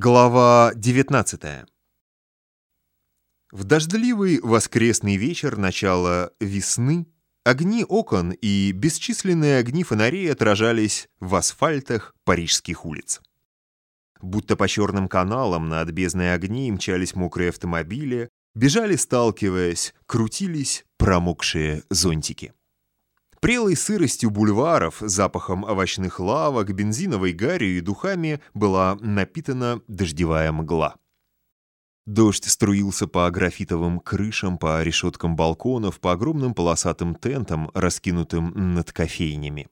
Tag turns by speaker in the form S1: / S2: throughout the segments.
S1: Глава 19 В дождливый воскресный вечер начала весны огни окон и бесчисленные огни фонарей отражались в асфальтах парижских улиц. Будто по черным каналам на бездной огни мчались мокрые автомобили, бежали сталкиваясь, крутились промокшие зонтики. Прелой сыростью бульваров, запахом овощных лавок, бензиновой гарью и духами была напитана дождевая мгла. Дождь струился по графитовым крышам, по решеткам балконов, по огромным полосатым тентам, раскинутым над кофейнями.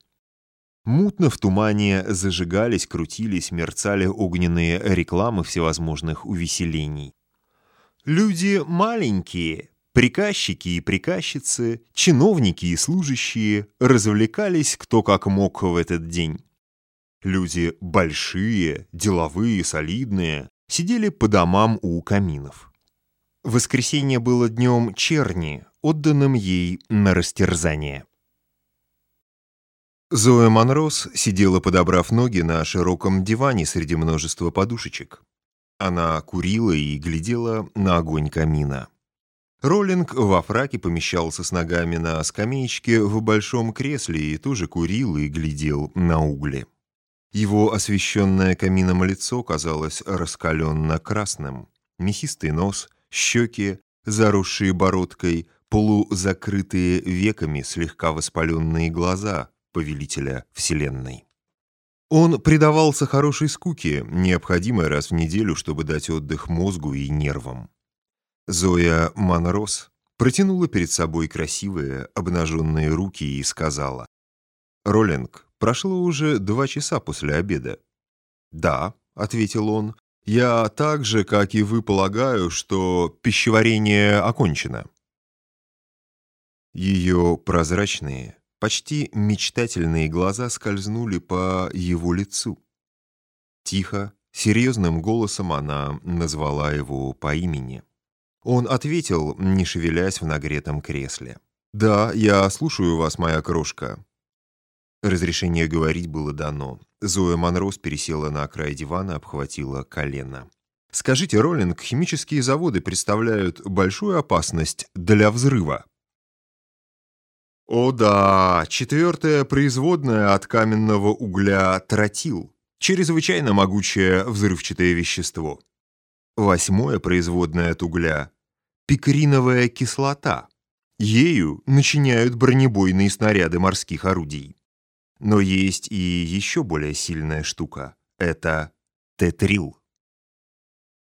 S1: Мутно в тумане зажигались, крутились, мерцали огненные рекламы всевозможных увеселений. Люди маленькие, Приказчики и приказчицы, чиновники и служащие развлекались кто как мог в этот день. Люди большие, деловые, солидные, сидели по домам у каминов. Воскресенье было днем черни, отданным ей на растерзание. Зоя Монрос сидела, подобрав ноги на широком диване среди множества подушечек. Она курила и глядела на огонь камина. Роллинг во фраке помещался с ногами на скамеечке в большом кресле и тоже курил и глядел на угли. Его освещенное камином лицо казалось раскаленно-красным. Мясистый нос, щеки, заросшие бородкой, полузакрытые веками слегка воспаленные глаза повелителя Вселенной. Он предавался хорошей скуке, необходимой раз в неделю, чтобы дать отдых мозгу и нервам. Зоя Монрос протянула перед собой красивые обнаженные руки и сказала. «Роллинг, прошло уже два часа после обеда». «Да», — ответил он, — «я так же, как и вы, полагаю, что пищеварение окончено». Ее прозрачные, почти мечтательные глаза скользнули по его лицу. Тихо, серьезным голосом она назвала его по имени. Он ответил, не шевелясь в нагретом кресле. «Да, я слушаю вас, моя крошка». Разрешение говорить было дано. Зоя Монрос пересела на край дивана, обхватила колено. «Скажите, Роллинг, химические заводы представляют большую опасность для взрыва?» «О да, четвертое производное от каменного угля тротил. Чрезвычайно могучее взрывчатое вещество. Восьмое производное от угля пикриновая кислота. Ею начиняют бронебойные снаряды морских орудий. Но есть и еще более сильная штука. Это тетрил.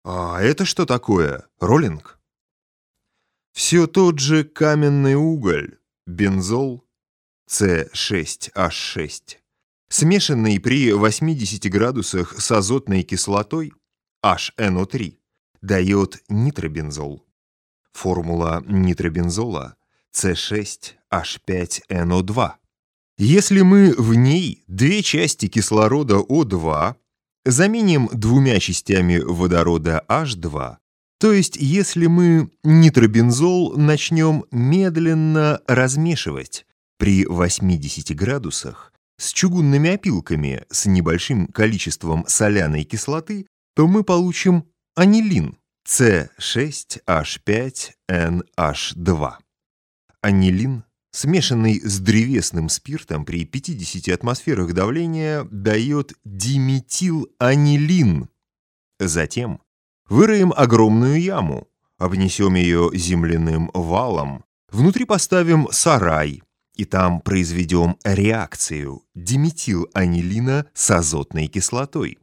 S1: А это что такое, роллинг? Все тот же каменный уголь, бензол С6H6, смешанный при 80 градусах с азотной кислотой HNO3, дает нитробензол. Формула нитробензола C6H5NO2. Если мы в ней две части кислорода O2 заменим двумя частями водорода H2, то есть если мы нитробензол начнем медленно размешивать при 80 градусах с чугунными опилками с небольшим количеством соляной кислоты, то мы получим анилин. С6H5NH2. Анилин, смешанный с древесным спиртом при 50 атмосферах давления, дает диметиланилин. Затем выроем огромную яму, обнесем ее земляным валом, внутри поставим сарай, и там произведем реакцию диметиланилина с азотной кислотой.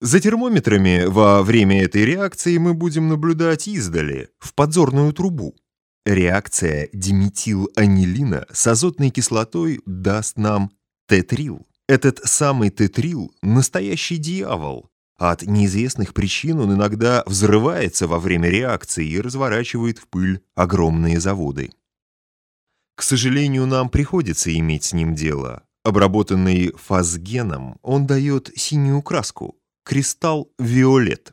S1: За термометрами во время этой реакции мы будем наблюдать издали, в подзорную трубу. Реакция диметиланилина с азотной кислотой даст нам тетрил. Этот самый тетрил – настоящий дьявол. От неизвестных причин он иногда взрывается во время реакции и разворачивает в пыль огромные заводы. К сожалению, нам приходится иметь с ним дело. Обработанный фазгеном, он дает синюю краску, кристалл Виолет.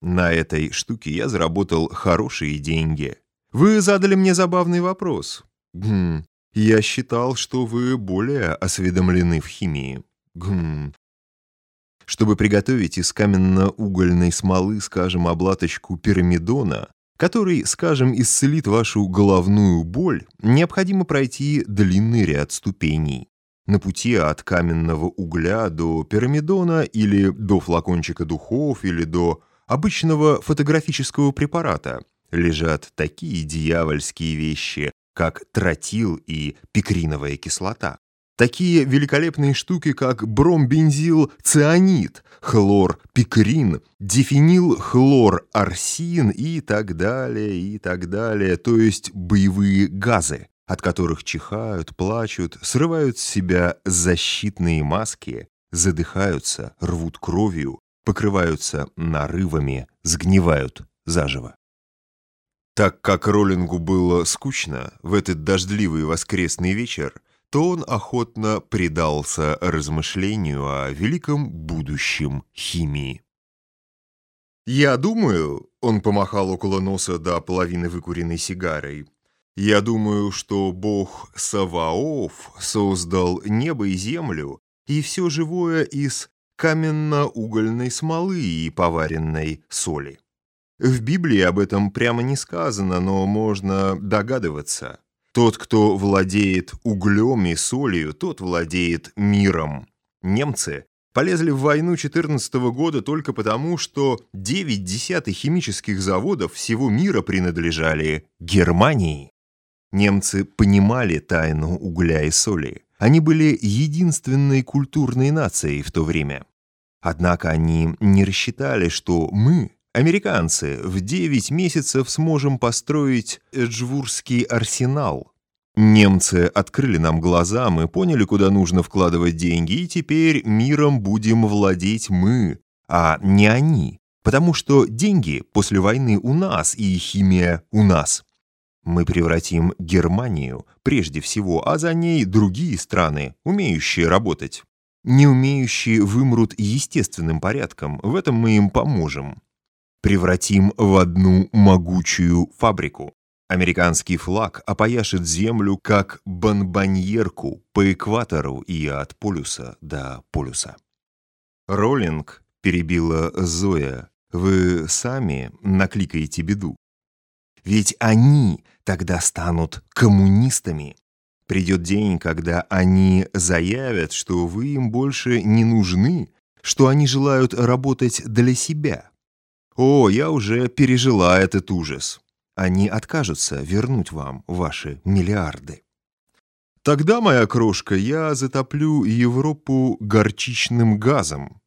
S1: На этой штуке я заработал хорошие деньги. Вы задали мне забавный вопрос. Гм, я считал, что вы более осведомлены в химии. Гм. Чтобы приготовить из каменно-угольной смолы, скажем, облаточку пирамидона, который, скажем, исцелит вашу головную боль, необходимо пройти длинный ряд ступеней. На пути от каменного угля до пирамидона или до флакончика духов или до обычного фотографического препарата лежат такие дьявольские вещи, как тротил и пикриновая кислота. Такие великолепные штуки, как бромбензил цианид, хлор пикрин, дифенил хлор арсин и так далее, и так далее, то есть боевые газы, от которых чихают, плачут, срывают с себя защитные маски, задыхаются, рвут кровью, покрываются нарывами, сгнивают заживо. Так как Роллингу было скучно в этот дождливый воскресный вечер, то он охотно предался размышлению о великом будущем химии. «Я думаю», — он помахал около носа до половины выкуренной сигарой, «я думаю, что бог Саваоф создал небо и землю и все живое из каменно-угольной смолы и поваренной соли. В Библии об этом прямо не сказано, но можно догадываться». Тот, кто владеет углем и солью, тот владеет миром. Немцы полезли в войну 14 года только потому, что 9 десятых химических заводов всего мира принадлежали Германии. Немцы понимали тайну угля и соли. Они были единственной культурной нацией в то время. Однако они не рассчитали, что мы, Американцы в 9 месяцев сможем построить Эджвурский арсенал. Немцы открыли нам глаза, мы поняли, куда нужно вкладывать деньги, и теперь миром будем владеть мы, а не они. Потому что деньги после войны у нас и химия у нас. Мы превратим Германию прежде всего, а за ней другие страны, умеющие работать. Не умеющие вымрут естественным порядком, в этом мы им поможем превратим в одну могучую фабрику. Американский флаг опояшет землю, как бонбоньерку по экватору и от полюса до полюса. Роллинг, перебила Зоя, вы сами накликаете беду. Ведь они тогда станут коммунистами. Придет день, когда они заявят, что вы им больше не нужны, что они желают работать для себя. О, я уже пережила этот ужас. Они откажутся вернуть вам ваши миллиарды. Тогда, моя крошка, я затоплю Европу горчичным газом.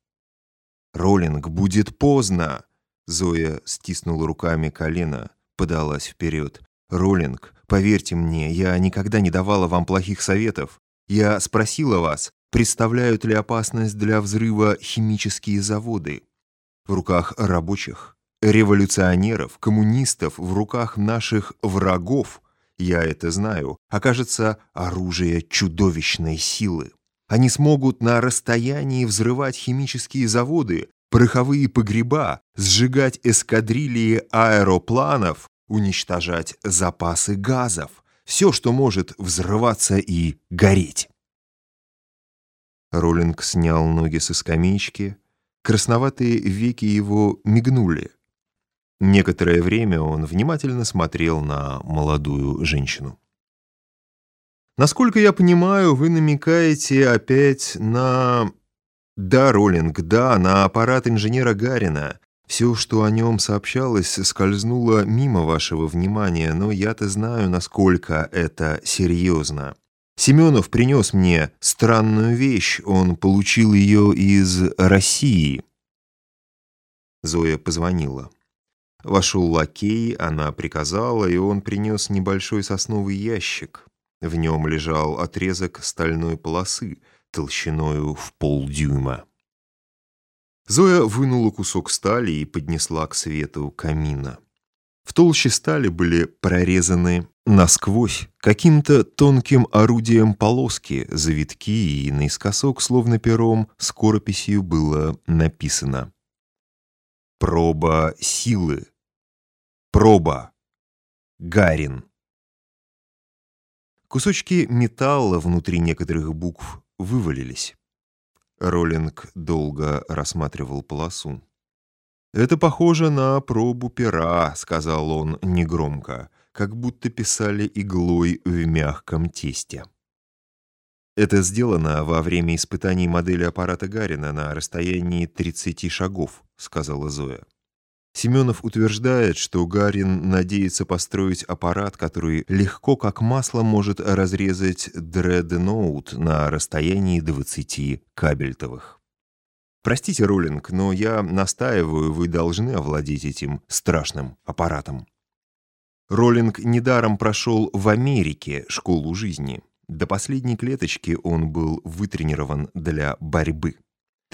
S1: Роллинг, будет поздно. Зоя стиснула руками колено, подалась вперед. Роллинг, поверьте мне, я никогда не давала вам плохих советов. Я спросила вас, представляют ли опасность для взрыва химические заводы в руках рабочих, революционеров, коммунистов, в руках наших врагов, я это знаю, окажется оружие чудовищной силы. Они смогут на расстоянии взрывать химические заводы, пороховые погреба, сжигать эскадрильи аэропланов, уничтожать запасы газов, все, что может взрываться и гореть. Роллинг снял ноги со скамеечки, Красноватые веки его мигнули. Некоторое время он внимательно смотрел на молодую женщину. «Насколько я понимаю, вы намекаете опять на...» «Да, Роллинг, да, на аппарат инженера Гарина. Все, что о нем сообщалось, скользнуло мимо вашего внимания, но я-то знаю, насколько это серьезно. Семенов принес мне странную вещь, он получил ее из России. Зоя позвонила. Вошел лакей, она приказала, и он принес небольшой сосновый ящик. В нем лежал отрезок стальной полосы, толщиною в полдюйма. Зоя вынула кусок стали и поднесла к свету камина. В толще стали были прорезаны насквозь каким-то тонким орудием полоски, завитки и наискосок, словно пером, скорописью было написано «Проба силы», «Проба», «Гарин». Кусочки металла внутри некоторых букв вывалились. Роллинг долго рассматривал полосу. «Это похоже на пробу пера», — сказал он негромко, как будто писали иглой в мягком тесте. Это сделано во время испытаний модели аппарата Гарина на расстоянии 30 шагов, сказала Зоя. Семенов утверждает, что Гарин надеется построить аппарат, который легко как масло может разрезать дредноут на расстоянии 20 кабельтовых. Простите, Роллинг, но я настаиваю, вы должны овладеть этим страшным аппаратом. Роллинг недаром прошел в Америке школу жизни. До последней клеточки он был вытренирован для борьбы.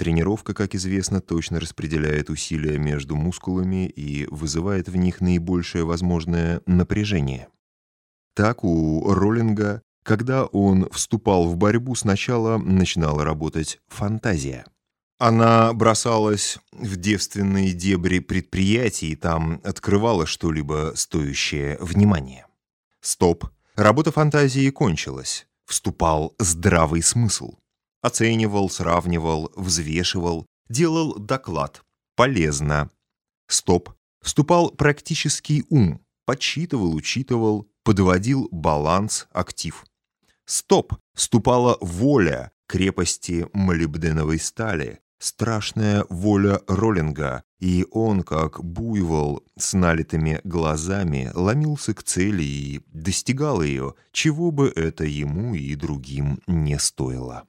S1: Тренировка, как известно, точно распределяет усилия между мускулами и вызывает в них наибольшее возможное напряжение. Так у Роллинга, когда он вступал в борьбу, сначала начинала работать фантазия. Она бросалась в девственные дебри предприятий и там открывала что-либо стоящее внимания. Стоп. Работа фантазии кончилась. Вступал здравый смысл. Оценивал, сравнивал, взвешивал, делал доклад. Полезно. Стоп. Вступал практический ум. Подсчитывал, учитывал, подводил баланс, актив. Стоп. Вступала воля, крепости молибденовой стали, страшная воля Роллинга, и он, как буйвол с налитыми глазами, ломился к цели и достигал ее, чего бы это ему и другим не стоило.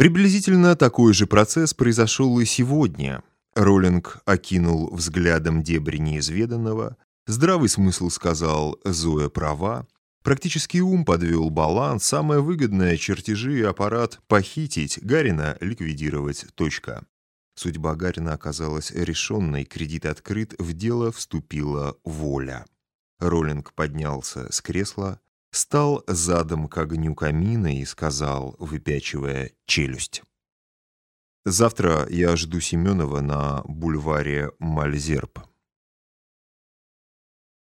S1: Приблизительно такой же процесс произошел и сегодня. Роллинг окинул взглядом дебри неизведанного, здравый смысл сказал «Зоя права», Практический ум подвел баланс, самое выгодное – чертежи и аппарат похитить, Гарина ликвидировать, точка. Судьба Гарина оказалась решенной, кредит открыт, в дело вступила воля. Роллинг поднялся с кресла, стал задом к огню камина и сказал, выпячивая челюсть. «Завтра я жду Семенова на бульваре Мальзерб».